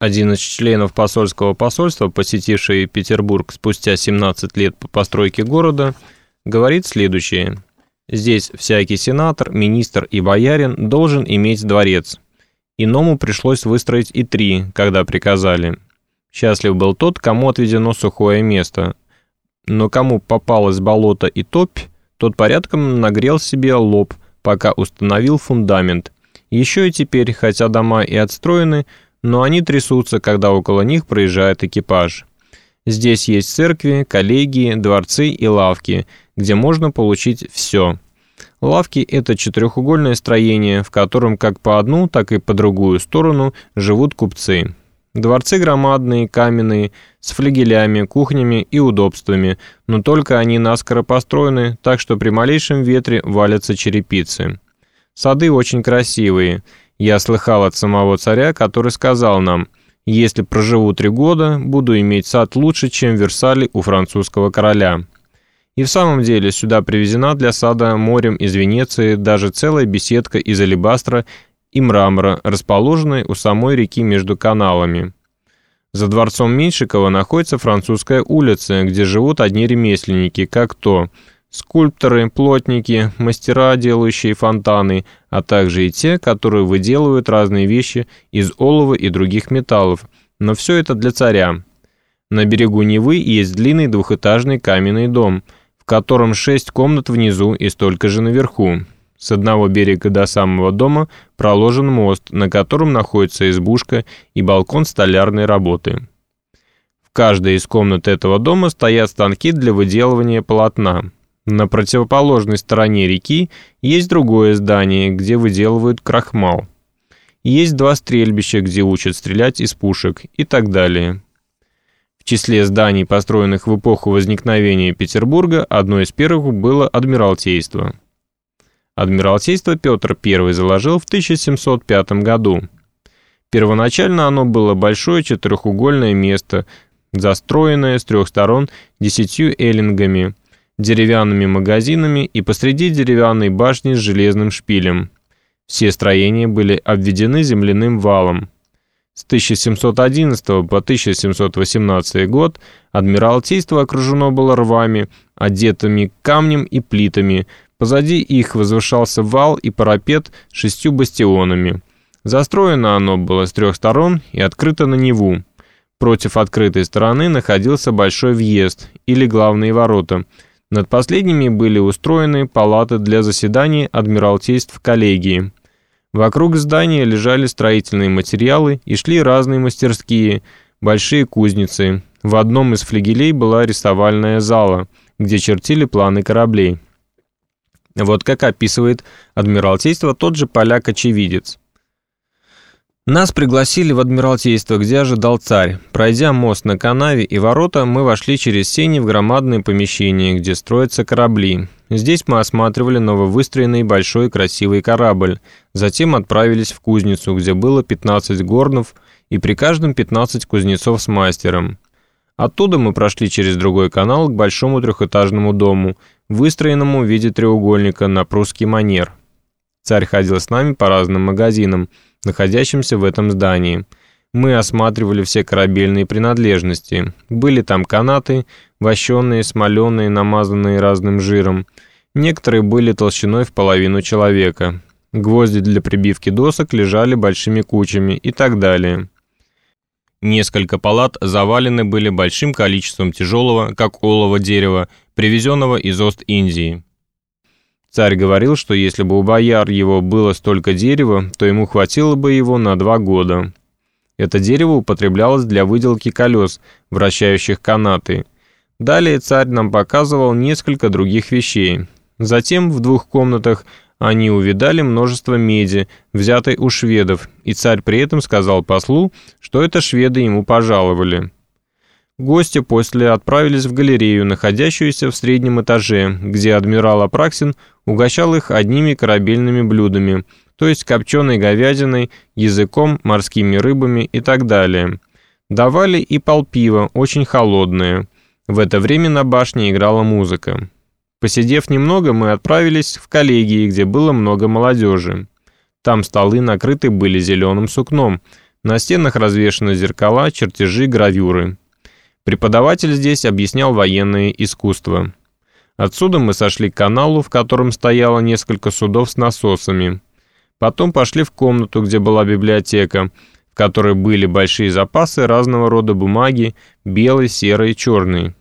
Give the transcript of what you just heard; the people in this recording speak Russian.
Один из членов посольского посольства, посетивший Петербург спустя 17 лет по постройке города, говорит следующее. «Здесь всякий сенатор, министр и боярин должен иметь дворец. Иному пришлось выстроить и три, когда приказали. Счастлив был тот, кому отведено сухое место. Но кому попалось болото и топь, тот порядком нагрел себе лоб, пока установил фундамент. Еще и теперь, хотя дома и отстроены, но они трясутся, когда около них проезжает экипаж. Здесь есть церкви, коллегии, дворцы и лавки, где можно получить все. Лавки – это четырехугольное строение, в котором как по одну, так и по другую сторону живут купцы. Дворцы громадные, каменные, с флигелями, кухнями и удобствами, но только они наскоро построены, так что при малейшем ветре валятся черепицы. Сады очень красивые. Я слыхал от самого царя, который сказал нам, «Если проживу три года, буду иметь сад лучше, чем в Версале у французского короля». И в самом деле сюда привезена для сада морем из Венеции даже целая беседка из алебастра и мрамора, расположенной у самой реки между каналами. За дворцом Меньшикова находится французская улица, где живут одни ремесленники, как то скульпторы, плотники, мастера, делающие фонтаны, а также и те, которые выделывают разные вещи из олова и других металлов, но все это для царя. На берегу Невы есть длинный двухэтажный каменный дом, в котором шесть комнат внизу и столько же наверху. С одного берега до самого дома проложен мост, на котором находится избушка и балкон столярной работы. В каждой из комнат этого дома стоят станки для выделывания полотна. На противоположной стороне реки есть другое здание, где выделывают крахмал. Есть два стрельбища, где учат стрелять из пушек и так далее. В числе зданий, построенных в эпоху возникновения Петербурга, одно из первых было Адмиралтейство. Адмиралтейство Петр I заложил в 1705 году. Первоначально оно было большое четырехугольное место, застроенное с трех сторон десятью эллингами, деревянными магазинами и посреди деревянной башни с железным шпилем. Все строения были обведены земляным валом. С 1711 по 1718 год Адмиралтейство окружено было рвами, одетыми камнем и плитами, Позади их возвышался вал и парапет с шестью бастионами. Застроено оно было с трех сторон и открыто на Неву. Против открытой стороны находился большой въезд или главные ворота. Над последними были устроены палаты для заседаний адмиралтейств коллегии. Вокруг здания лежали строительные материалы и шли разные мастерские, большие кузницы. В одном из флигелей была рисовальная зала, где чертили планы кораблей. Вот как описывает Адмиралтейство тот же поляк-очевидец. Нас пригласили в Адмиралтейство, где ожидал царь. Пройдя мост на канаве и ворота, мы вошли через сени в громадное помещение, где строятся корабли. Здесь мы осматривали нововыстроенный большой красивый корабль. Затем отправились в кузницу, где было 15 горнов и при каждом 15 кузнецов с мастером. Оттуда мы прошли через другой канал к большому трехэтажному дому, выстроенному в виде треугольника на прусский манер. Царь ходил с нами по разным магазинам, находящимся в этом здании. Мы осматривали все корабельные принадлежности. Были там канаты, вощеные, смоленые, намазанные разным жиром. Некоторые были толщиной в половину человека. Гвозди для прибивки досок лежали большими кучами и так далее. Несколько палат завалены были большим количеством тяжелого, как олово дерева, привезенного из Ост-Индии. Царь говорил, что если бы у бояр его было столько дерева, то ему хватило бы его на два года. Это дерево употреблялось для выделки колес, вращающих канаты. Далее царь нам показывал несколько других вещей. Затем в двух комнатах они увидали множество меди, взятой у шведов, и царь при этом сказал послу, что это шведы ему пожаловали. Гости после отправились в галерею, находящуюся в среднем этаже, где адмирал Апраксин угощал их одними корабельными блюдами, то есть копченой говядиной, языком, морскими рыбами и так далее. Давали и полпива, очень холодное. В это время на башне играла музыка. Посидев немного, мы отправились в коллегии, где было много молодежи. Там столы накрыты были зеленым сукном, На стенах развешаны зеркала, чертежи, гравюры. Преподаватель здесь объяснял военное искусство. Отсюда мы сошли к каналу, в котором стояло несколько судов с насосами. Потом пошли в комнату, где была библиотека, в которой были большие запасы разного рода бумаги, белой, серой, черной.